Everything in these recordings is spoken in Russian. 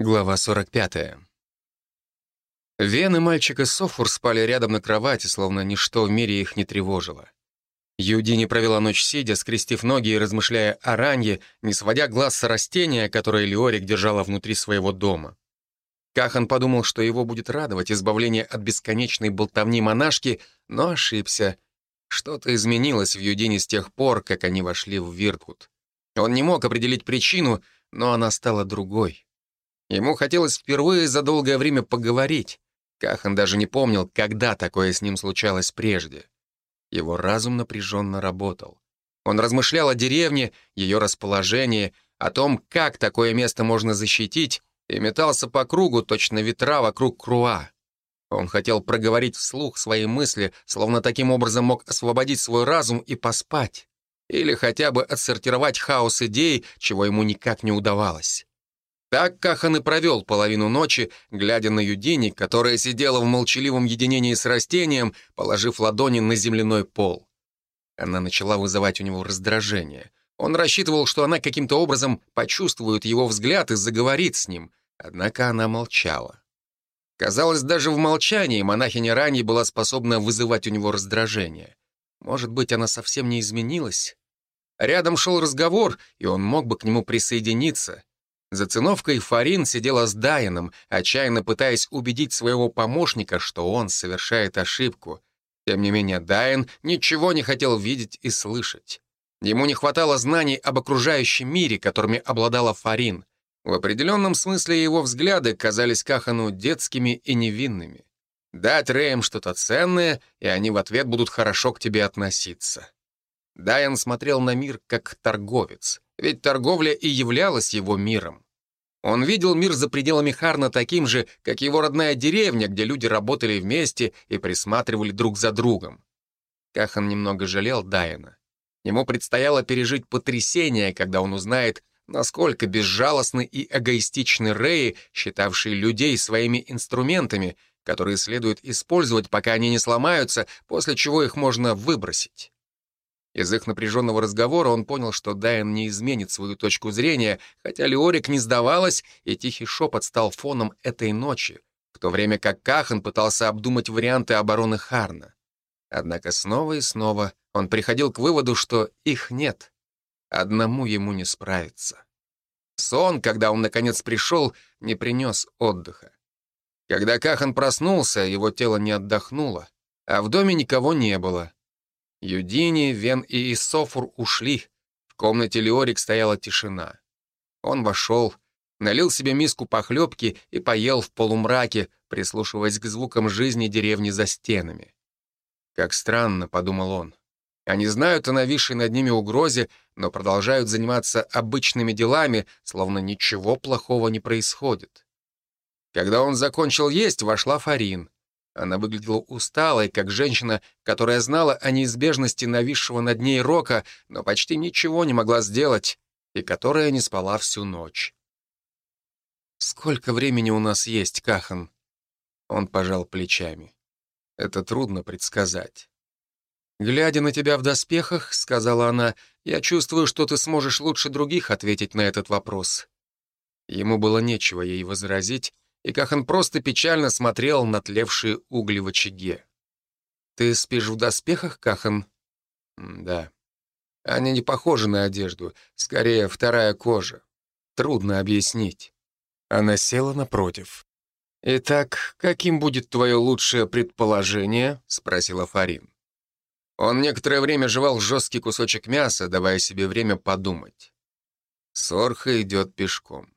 Глава 45. Вены мальчика Софур спали рядом на кровати, словно ничто в мире их не тревожило. Юдини провела ночь сидя, скрестив ноги и размышляя о ранье, не сводя глаз с растения, которое Леорик держала внутри своего дома. Кахан подумал, что его будет радовать избавление от бесконечной болтовни монашки, но ошибся. Что-то изменилось в Юдине с тех пор, как они вошли в Виртвуд. Он не мог определить причину, но она стала другой. Ему хотелось впервые за долгое время поговорить. Кахан даже не помнил, когда такое с ним случалось прежде. Его разум напряженно работал. Он размышлял о деревне, ее расположении, о том, как такое место можно защитить, и метался по кругу, точно ветра вокруг Круа. Он хотел проговорить вслух свои мысли, словно таким образом мог освободить свой разум и поспать. Или хотя бы отсортировать хаос идей, чего ему никак не удавалось. Так Кахан и провел половину ночи, глядя на Юдини, которая сидела в молчаливом единении с растением, положив ладони на земляной пол. Она начала вызывать у него раздражение. Он рассчитывал, что она каким-то образом почувствует его взгляд и заговорит с ним, однако она молчала. Казалось, даже в молчании монахиня ранее была способна вызывать у него раздражение. Может быть, она совсем не изменилась? Рядом шел разговор, и он мог бы к нему присоединиться — за циновкой Фарин сидела с Дайаном, отчаянно пытаясь убедить своего помощника, что он совершает ошибку. Тем не менее, Дайан ничего не хотел видеть и слышать. Ему не хватало знаний об окружающем мире, которыми обладала Фарин. В определенном смысле его взгляды казались Кахану детскими и невинными. Дать Рэям что-то ценное, и они в ответ будут хорошо к тебе относиться. Дайан смотрел на мир как торговец — ведь торговля и являлась его миром. Он видел мир за пределами Харна таким же, как его родная деревня, где люди работали вместе и присматривали друг за другом. Кахан немного жалел Дайана. Ему предстояло пережить потрясение, когда он узнает, насколько безжалостны и эгоистичны Реи, считавшие людей своими инструментами, которые следует использовать, пока они не сломаются, после чего их можно выбросить. Из их напряженного разговора он понял, что Дайан не изменит свою точку зрения, хотя Леорик не сдавалась, и тихий шепот стал фоном этой ночи, в то время как Кахан пытался обдумать варианты обороны Харна. Однако снова и снова он приходил к выводу, что их нет. Одному ему не справиться. Сон, когда он наконец пришел, не принес отдыха. Когда Кахан проснулся, его тело не отдохнуло, а в доме никого не было — Юдини, Вен и Исофур ушли. В комнате Леорик стояла тишина. Он вошел, налил себе миску похлебки и поел в полумраке, прислушиваясь к звукам жизни деревни за стенами. «Как странно», — подумал он. «Они знают о нависшей над ними угрозе, но продолжают заниматься обычными делами, словно ничего плохого не происходит». Когда он закончил есть, вошла Фарин. Она выглядела усталой, как женщина, которая знала о неизбежности нависшего над ней рока, но почти ничего не могла сделать, и которая не спала всю ночь. «Сколько времени у нас есть, Кахан?» Он пожал плечами. «Это трудно предсказать». «Глядя на тебя в доспехах, — сказала она, — я чувствую, что ты сможешь лучше других ответить на этот вопрос». Ему было нечего ей возразить, и Кахан просто печально смотрел на тлевшие угли в очаге. «Ты спишь в доспехах, Кахан?» «Да. Они не похожи на одежду, скорее вторая кожа. Трудно объяснить». Она села напротив. «Итак, каким будет твое лучшее предположение?» — спросила Фарин. Он некоторое время жевал жесткий кусочек мяса, давая себе время подумать. Сорха идет пешком.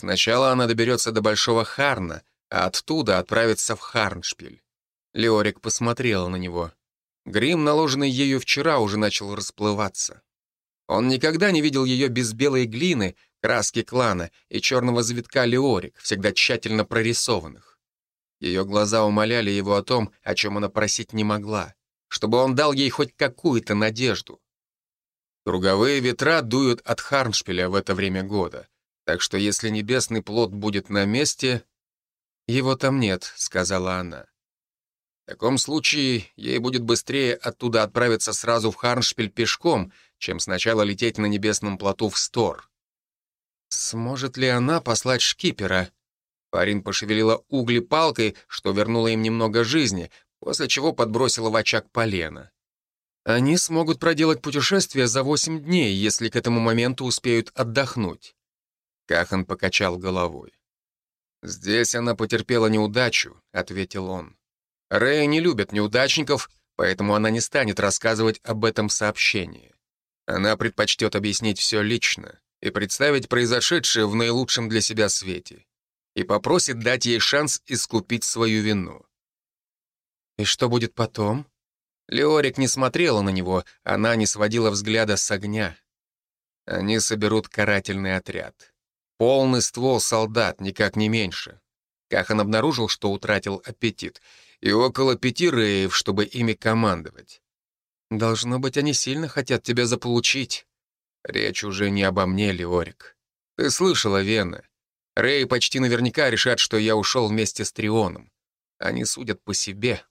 Сначала она доберется до Большого Харна, а оттуда отправится в Харншпиль. Леорик посмотрела на него. Грим, наложенный ею вчера, уже начал расплываться. Он никогда не видел ее без белой глины, краски клана и черного завитка Леорик, всегда тщательно прорисованных. Ее глаза умоляли его о том, о чем она просить не могла, чтобы он дал ей хоть какую-то надежду. Круговые ветра дуют от Харншпиля в это время года. Так что если небесный плод будет на месте, его там нет, сказала она. В таком случае ей будет быстрее оттуда отправиться сразу в Харншпиль пешком, чем сначала лететь на небесном плоту в Стор. Сможет ли она послать шкипера? Парень пошевелила угли палкой, что вернуло им немного жизни, после чего подбросила в очаг полено. Они смогут проделать путешествие за восемь дней, если к этому моменту успеют отдохнуть. Кахан покачал головой. «Здесь она потерпела неудачу», — ответил он. «Рэя не любят неудачников, поэтому она не станет рассказывать об этом сообщении. Она предпочтет объяснить все лично и представить произошедшее в наилучшем для себя свете и попросит дать ей шанс искупить свою вину. «И что будет потом?» Леорик не смотрела на него, она не сводила взгляда с огня. Они соберут карательный отряд. Полный ствол солдат, никак не меньше. Кахан обнаружил, что утратил аппетит, и около пяти рейв, чтобы ими командовать. «Должно быть, они сильно хотят тебя заполучить». Речь уже не обо мне, Леорик. Ты слышала, Вена. Рэй почти наверняка решат, что я ушел вместе с Трионом. Они судят по себе.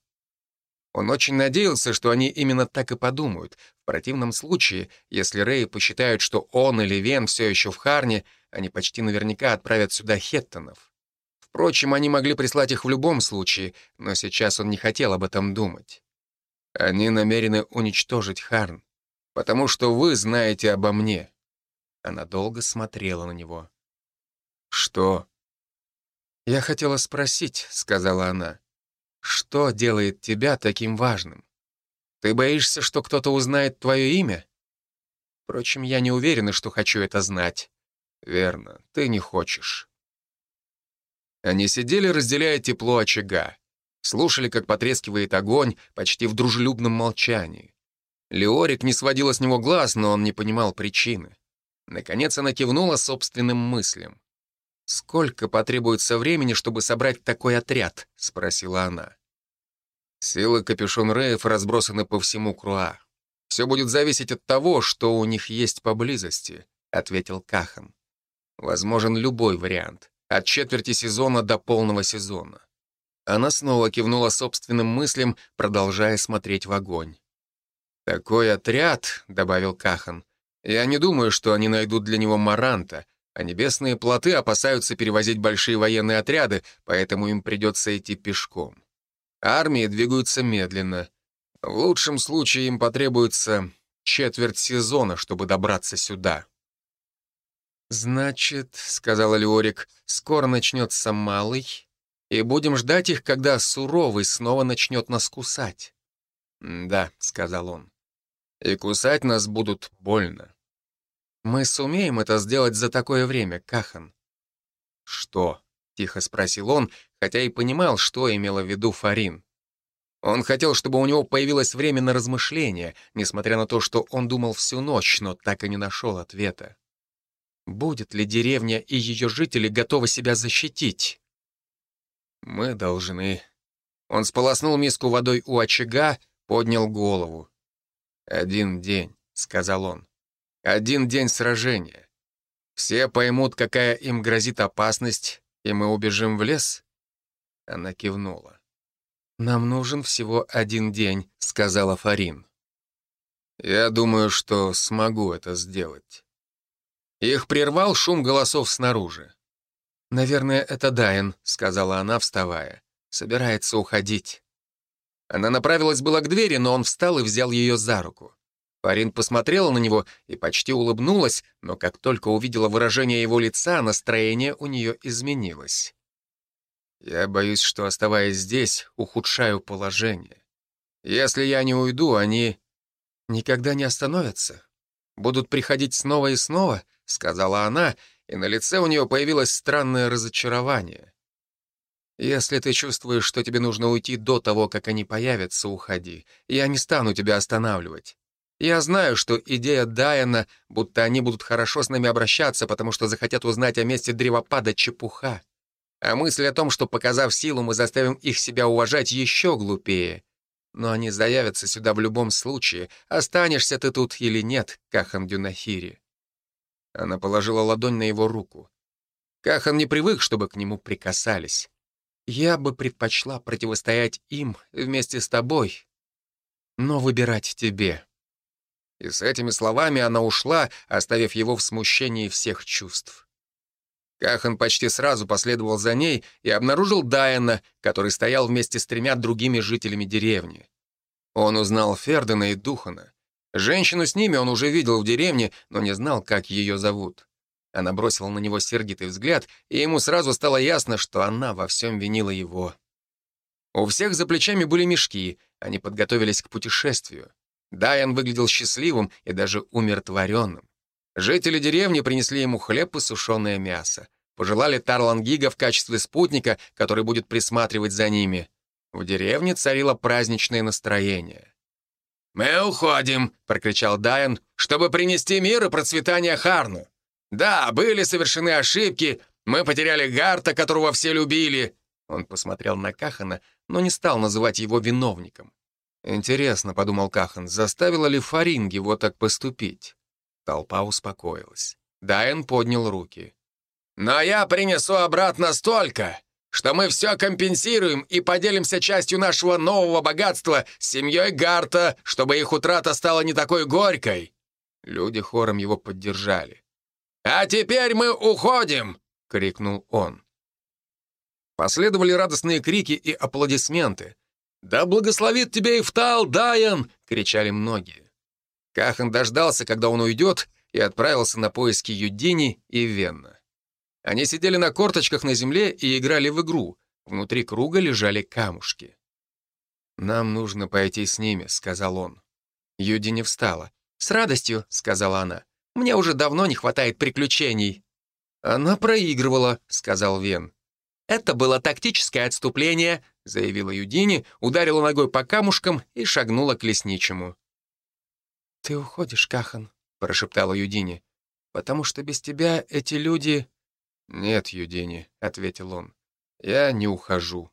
Он очень надеялся, что они именно так и подумают. В противном случае, если Рэй посчитают, что он или Вен все еще в Харне, они почти наверняка отправят сюда Хеттонов. Впрочем, они могли прислать их в любом случае, но сейчас он не хотел об этом думать. Они намерены уничтожить Харн потому что вы знаете обо мне». Она долго смотрела на него. «Что?» «Я хотела спросить», — сказала она. «Что делает тебя таким важным? Ты боишься, что кто-то узнает твое имя? Впрочем, я не уверена, что хочу это знать». «Верно, ты не хочешь». Они сидели, разделяя тепло очага. Слушали, как потрескивает огонь, почти в дружелюбном молчании. Леорик не сводила с него глаз, но он не понимал причины. Наконец она кивнула собственным мыслям. «Сколько потребуется времени, чтобы собрать такой отряд?» — спросила она. Силы капюшон Реев разбросаны по всему Круа. «Все будет зависеть от того, что у них есть поблизости», — ответил Кахан. «Возможен любой вариант, от четверти сезона до полного сезона». Она снова кивнула собственным мыслям, продолжая смотреть в огонь. «Такой отряд», — добавил Кахан, — «я не думаю, что они найдут для него Маранта, а небесные плоты опасаются перевозить большие военные отряды, поэтому им придется идти пешком. Армии двигаются медленно. В лучшем случае им потребуется четверть сезона, чтобы добраться сюда». «Значит, — сказала Леорик, — скоро начнется малый, и будем ждать их, когда суровый снова начнет нас кусать». «Да», — сказал он и кусать нас будут больно. Мы сумеем это сделать за такое время, Кахан. Что? Тихо спросил он, хотя и понимал, что имела в виду Фарин. Он хотел, чтобы у него появилось время на размышления, несмотря на то, что он думал всю ночь, но так и не нашел ответа. Будет ли деревня и ее жители готовы себя защитить? Мы должны. Он сполоснул миску водой у очага, поднял голову. «Один день», — сказал он. «Один день сражения. Все поймут, какая им грозит опасность, и мы убежим в лес?» Она кивнула. «Нам нужен всего один день», — сказала Фарин. «Я думаю, что смогу это сделать». Их прервал шум голосов снаружи. «Наверное, это Дайен», — сказала она, вставая. «Собирается уходить». Она направилась была к двери, но он встал и взял ее за руку. Парин посмотрела на него и почти улыбнулась, но как только увидела выражение его лица, настроение у нее изменилось. «Я боюсь, что, оставаясь здесь, ухудшаю положение. Если я не уйду, они никогда не остановятся. Будут приходить снова и снова», — сказала она, и на лице у нее появилось странное разочарование. Если ты чувствуешь, что тебе нужно уйти до того, как они появятся, уходи. Я не стану тебя останавливать. Я знаю, что идея Дайана, будто они будут хорошо с нами обращаться, потому что захотят узнать о месте древопада, чепуха. А мысль о том, что, показав силу, мы заставим их себя уважать, еще глупее. Но они заявятся сюда в любом случае, останешься ты тут или нет, Кахан Дюнахири. Она положила ладонь на его руку. Кахан не привык, чтобы к нему прикасались. Я бы предпочла противостоять им вместе с тобой, но выбирать тебе». И с этими словами она ушла, оставив его в смущении всех чувств. Кахан почти сразу последовал за ней и обнаружил Дайана, который стоял вместе с тремя другими жителями деревни. Он узнал Фердена и Духана. Женщину с ними он уже видел в деревне, но не знал, как ее зовут. Она бросила на него сердитый взгляд, и ему сразу стало ясно, что она во всем винила его. У всех за плечами были мешки, они подготовились к путешествию. Дайан выглядел счастливым и даже умиротворенным. Жители деревни принесли ему хлеб и сушеное мясо. Пожелали Тарлангига в качестве спутника, который будет присматривать за ними. В деревне царило праздничное настроение. «Мы уходим», — прокричал Дайан, «чтобы принести мир и процветание Харну. Да, были совершены ошибки, мы потеряли Гарта, которого все любили». Он посмотрел на Кахана, но не стал называть его виновником. «Интересно», — подумал Кахан, — «заставила ли Фаринг его так поступить?» Толпа успокоилась. Дайен поднял руки. «Но я принесу обратно столько, что мы все компенсируем и поделимся частью нашего нового богатства с семьей Гарта, чтобы их утрата стала не такой горькой». Люди хором его поддержали. «А теперь мы уходим!» — крикнул он. Последовали радостные крики и аплодисменты. «Да благословит тебя Ифтал, Дайан!» — кричали многие. Кахан дождался, когда он уйдет, и отправился на поиски Юдини и Венна. Они сидели на корточках на земле и играли в игру. Внутри круга лежали камушки. «Нам нужно пойти с ними», — сказал он. Юдини встала. «С радостью», — сказала она. «Мне уже давно не хватает приключений». «Она проигрывала», — сказал Вен. «Это было тактическое отступление», — заявила Юдини, ударила ногой по камушкам и шагнула к лесничему. «Ты уходишь, Кахан», — прошептала Юдини, «потому что без тебя эти люди...» «Нет, Юдини», — ответил он, «я не ухожу.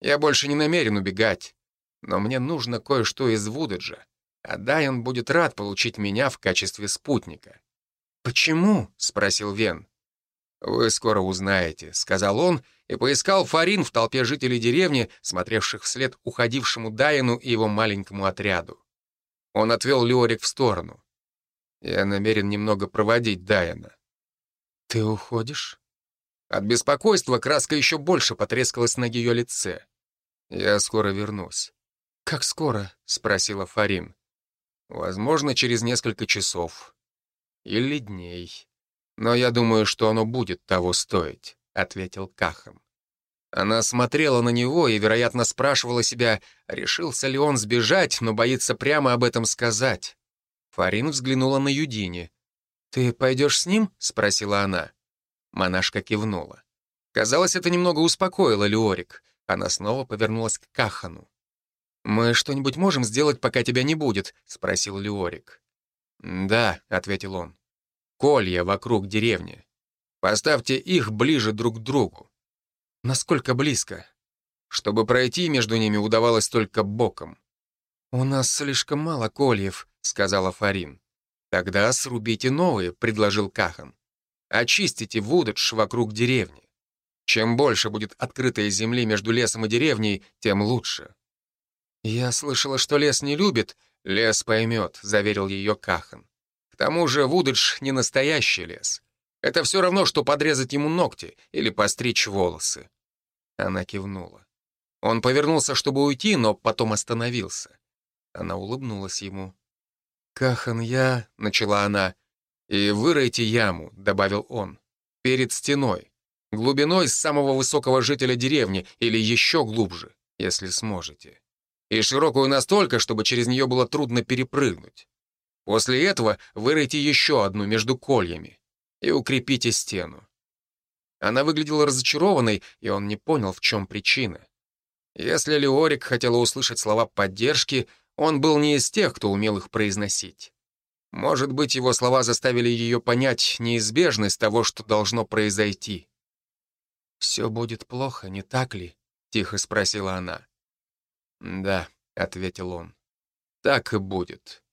Я больше не намерен убегать, но мне нужно кое-что из Вудаджа, а Дайан будет рад получить меня в качестве спутника». «Почему?» — спросил Вен. «Вы скоро узнаете», — сказал он и поискал Фарин в толпе жителей деревни, смотревших вслед уходившему Дайану и его маленькому отряду. Он отвел Леорик в сторону. «Я намерен немного проводить Дайана». «Ты уходишь?» От беспокойства краска еще больше потрескалась на ее лице. «Я скоро вернусь». «Как скоро?» — спросила Фарин. «Возможно, через несколько часов. Или дней. Но я думаю, что оно будет того стоить», — ответил Кахан. Она смотрела на него и, вероятно, спрашивала себя, решился ли он сбежать, но боится прямо об этом сказать. Фарин взглянула на Юдини. «Ты пойдешь с ним?» — спросила она. Монашка кивнула. Казалось, это немного успокоило Леорик. Она снова повернулась к Кахану. «Мы что-нибудь можем сделать, пока тебя не будет?» — спросил Леорик. «Да», — ответил он. «Колья вокруг деревни. Поставьте их ближе друг к другу. Насколько близко? Чтобы пройти между ними удавалось только боком. «У нас слишком мало кольев», — сказала Фарин. «Тогда срубите новые», — предложил Кахан. «Очистите Вудедж вокруг деревни. Чем больше будет открытой земли между лесом и деревней, тем лучше». «Я слышала, что лес не любит». «Лес поймет», — заверил ее Кахан. «К тому же Вудедж не настоящий лес. Это все равно, что подрезать ему ногти или постричь волосы. Она кивнула. Он повернулся, чтобы уйти, но потом остановился. Она улыбнулась ему. «Кахан, я...» — начала она. «И выройте яму», — добавил он. «Перед стеной. Глубиной с самого высокого жителя деревни или еще глубже, если сможете. И широкую настолько, чтобы через нее было трудно перепрыгнуть. После этого выройте еще одну между кольями и укрепите стену. Она выглядела разочарованной, и он не понял, в чем причина. Если Леорик хотела услышать слова поддержки, он был не из тех, кто умел их произносить. Может быть, его слова заставили ее понять неизбежность того, что должно произойти. «Все будет плохо, не так ли?» — тихо спросила она. «Да», — ответил он, — «так и будет».